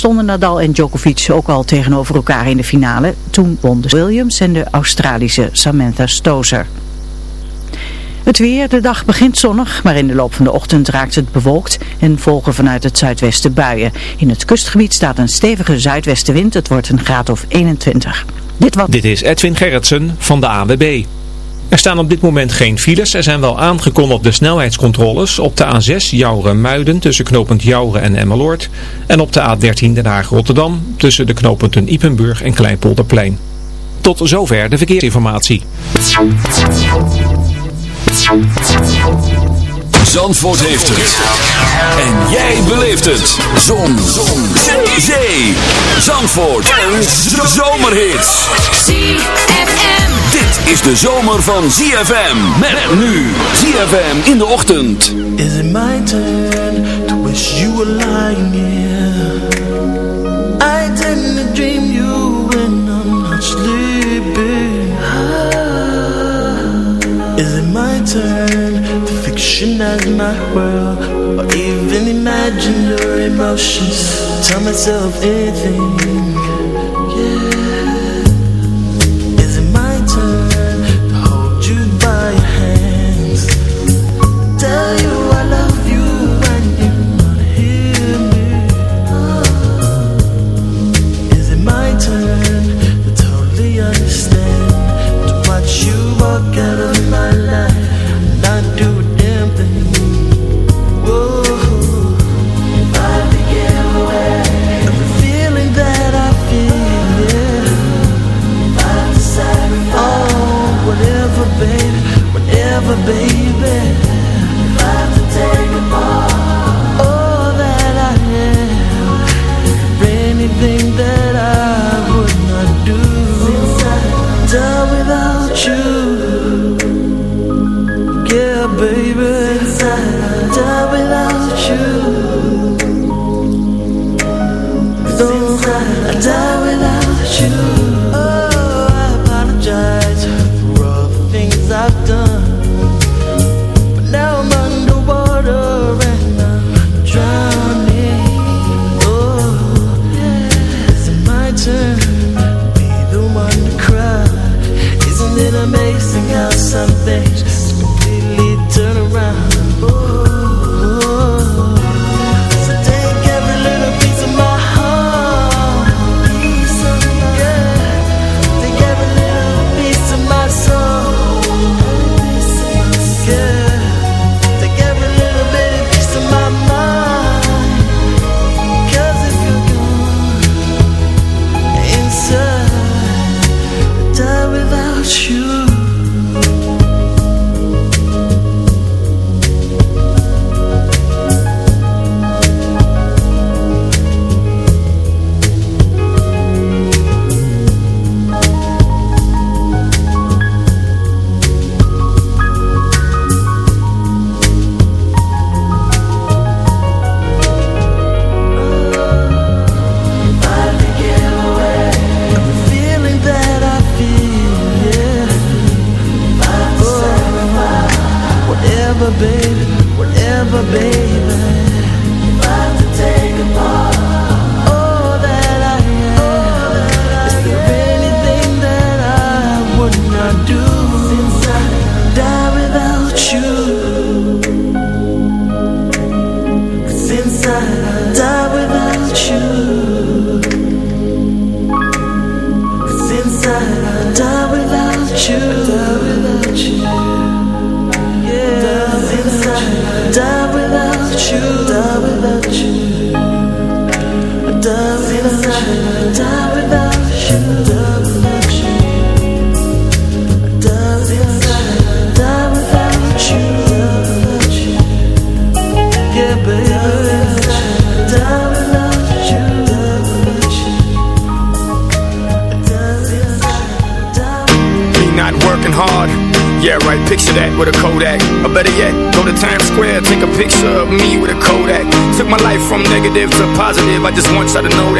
stonden Nadal en Djokovic ook al tegenover elkaar in de finale. Toen wonnen Williams en de Australische Samantha Stozer. Het weer, de dag begint zonnig, maar in de loop van de ochtend raakt het bewolkt en volgen vanuit het zuidwesten buien. In het kustgebied staat een stevige zuidwestenwind, het wordt een graad of 21. Dit, wat... dit is Edwin Gerritsen van de AWB. Er staan op dit moment geen files. Er zijn wel aangekondigde snelheidscontroles op de A6 Jouren-Muiden tussen knooppunt Jouren en Emmeloord. En op de A13 Den Haag-Rotterdam tussen de knooppunten Ipenburg en Kleinpolderplein. Tot zover de verkeersinformatie. Zandvoort heeft het. En jij beleeft het. Zon. Zon. Zee. Zandvoort. Een zomerhit. ZFM. Dit is de zomer van ZFM. Met nu. ZFM in de ochtend. Is it my turn to wish you were lying here? I to dream you when I'm not sleeping. Is it my turn to fictionize my world? Or even imagine your emotions? Tell myself anything baby. I know that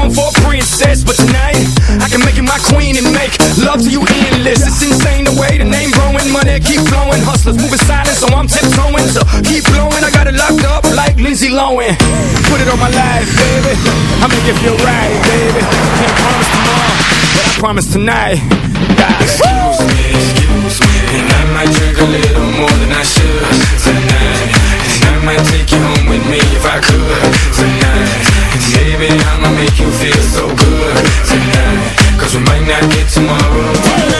born for a princess, but tonight I can make you my queen and make love to you endless. It's insane the way the name growing, money keep flowing, hustlers moving silent, so I'm tiptoeing. So keep blowing, I got it locked up like Lindsay Lohan. Put it on my life, baby. I make it feel right, baby. Can't promise tomorrow, but I promise tonight. Excuse me, excuse me, and I might drink a little more than I should tonight. And I might take you home with me if I could tonight. Baby, make you feel so good tonight. Cause we might not get tomorrow.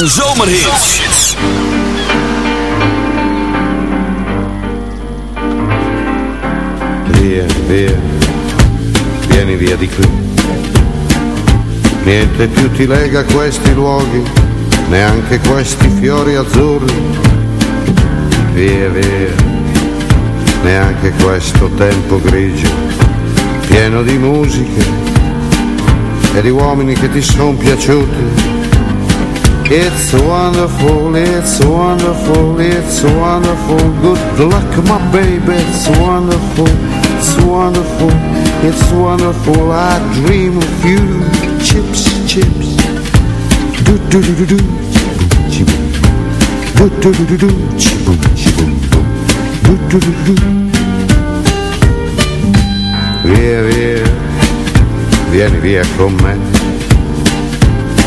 en Zomerhits. Via, via, vieni via di qui. Niente più ti lega questi luoghi, neanche questi fiori azzurri. Via, via, neanche questo tempo grigio, pieno di musiche e di uomini che ti sono piaciuti. It's wonderful, it's wonderful, it's wonderful. Good luck, my baby. It's wonderful, it's wonderful, it's wonderful. I dream of you. Chips, chips. Do do do do do. Do do do do do. Do do do do. Via, via vieni via con me.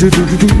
do do do do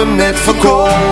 net verkoop.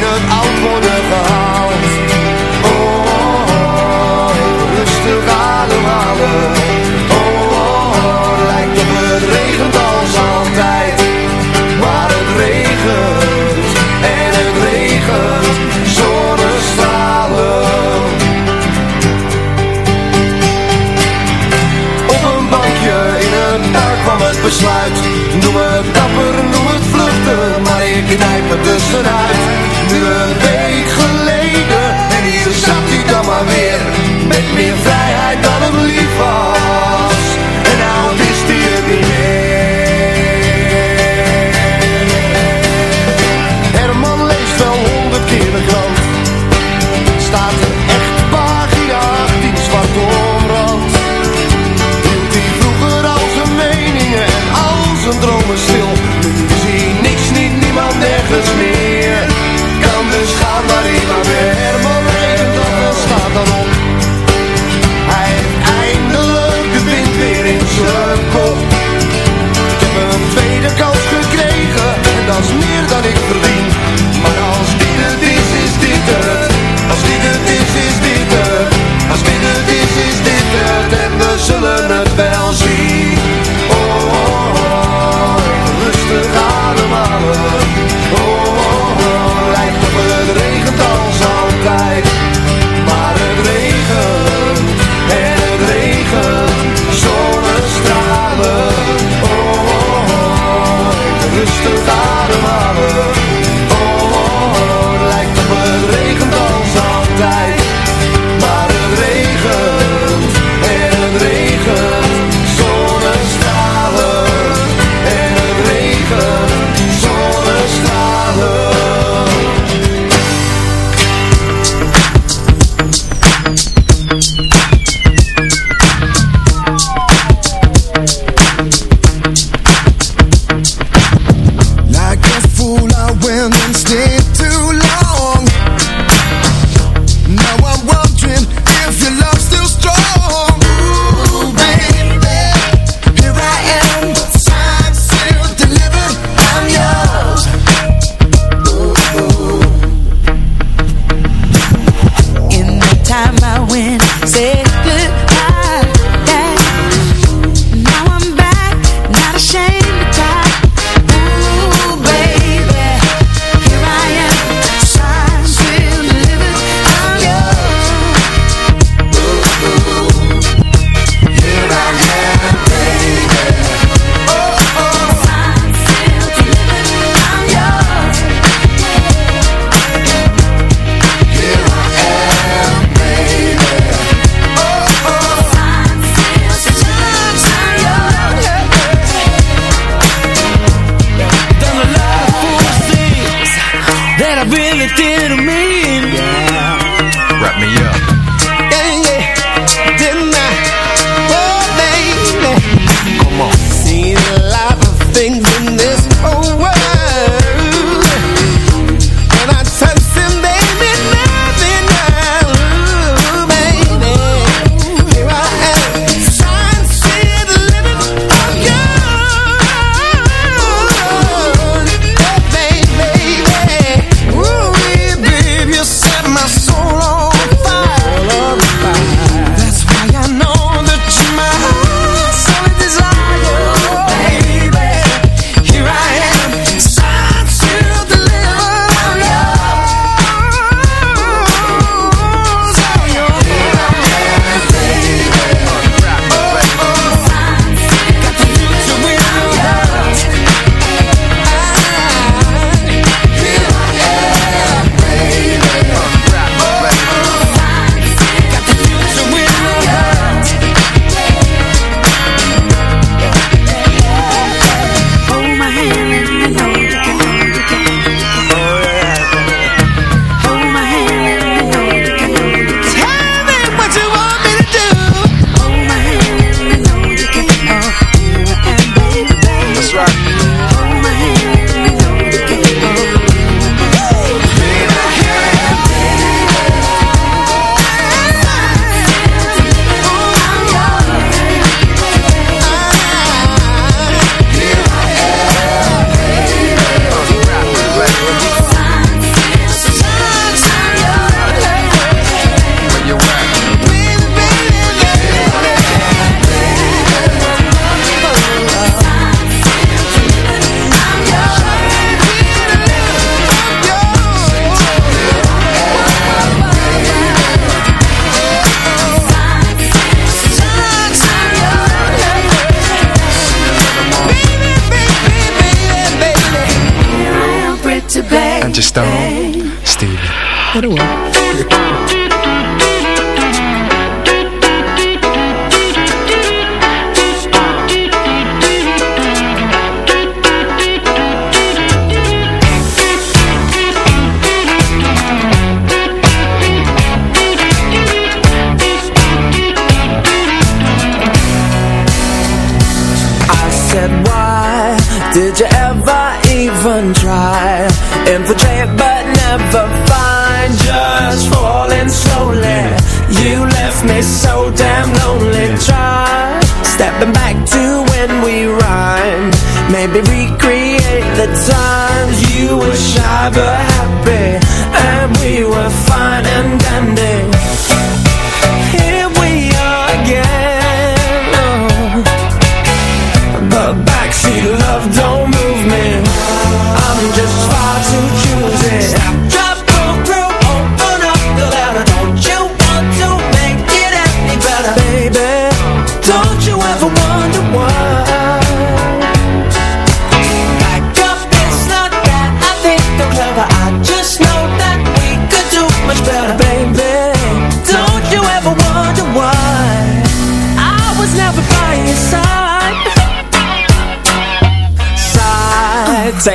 je knijpt dus er tussenuit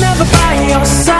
never by your side.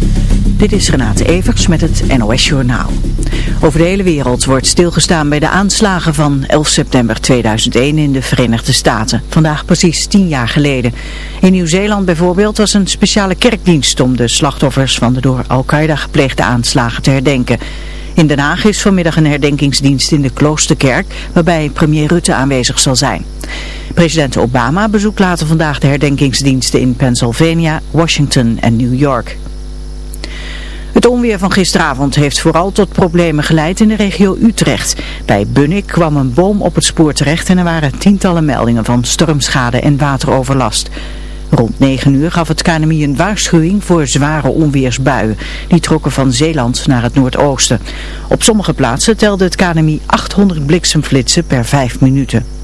Dit is Renate Evers met het NOS Journaal. Over de hele wereld wordt stilgestaan bij de aanslagen van 11 september 2001 in de Verenigde Staten. Vandaag precies tien jaar geleden. In Nieuw-Zeeland bijvoorbeeld was een speciale kerkdienst om de slachtoffers van de door Al-Qaeda gepleegde aanslagen te herdenken. In Den Haag is vanmiddag een herdenkingsdienst in de Kloosterkerk waarbij premier Rutte aanwezig zal zijn. President Obama bezoekt later vandaag de herdenkingsdiensten in Pennsylvania, Washington en New York. Het onweer van gisteravond heeft vooral tot problemen geleid in de regio Utrecht. Bij Bunnik kwam een boom op het spoor terecht en er waren tientallen meldingen van stormschade en wateroverlast. Rond 9 uur gaf het KNMI een waarschuwing voor zware onweersbuien. Die trokken van Zeeland naar het noordoosten. Op sommige plaatsen telde het KNMI 800 bliksemflitsen per 5 minuten.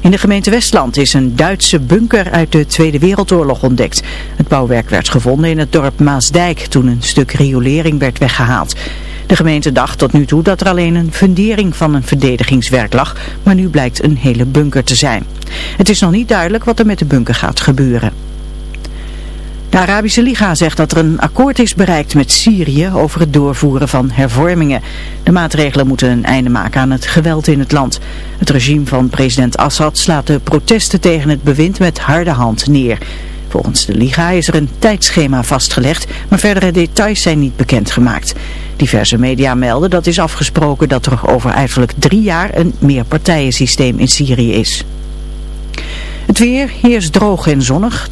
In de gemeente Westland is een Duitse bunker uit de Tweede Wereldoorlog ontdekt. Het bouwwerk werd gevonden in het dorp Maasdijk toen een stuk riolering werd weggehaald. De gemeente dacht tot nu toe dat er alleen een fundering van een verdedigingswerk lag, maar nu blijkt een hele bunker te zijn. Het is nog niet duidelijk wat er met de bunker gaat gebeuren. De Arabische Liga zegt dat er een akkoord is bereikt met Syrië over het doorvoeren van hervormingen. De maatregelen moeten een einde maken aan het geweld in het land. Het regime van president Assad slaat de protesten tegen het bewind met harde hand neer. Volgens de Liga is er een tijdschema vastgelegd, maar verdere details zijn niet bekendgemaakt. Diverse media melden dat is afgesproken dat er over uiterlijk drie jaar een meerpartijensysteem in Syrië is. Het weer, hier is droog en zonnig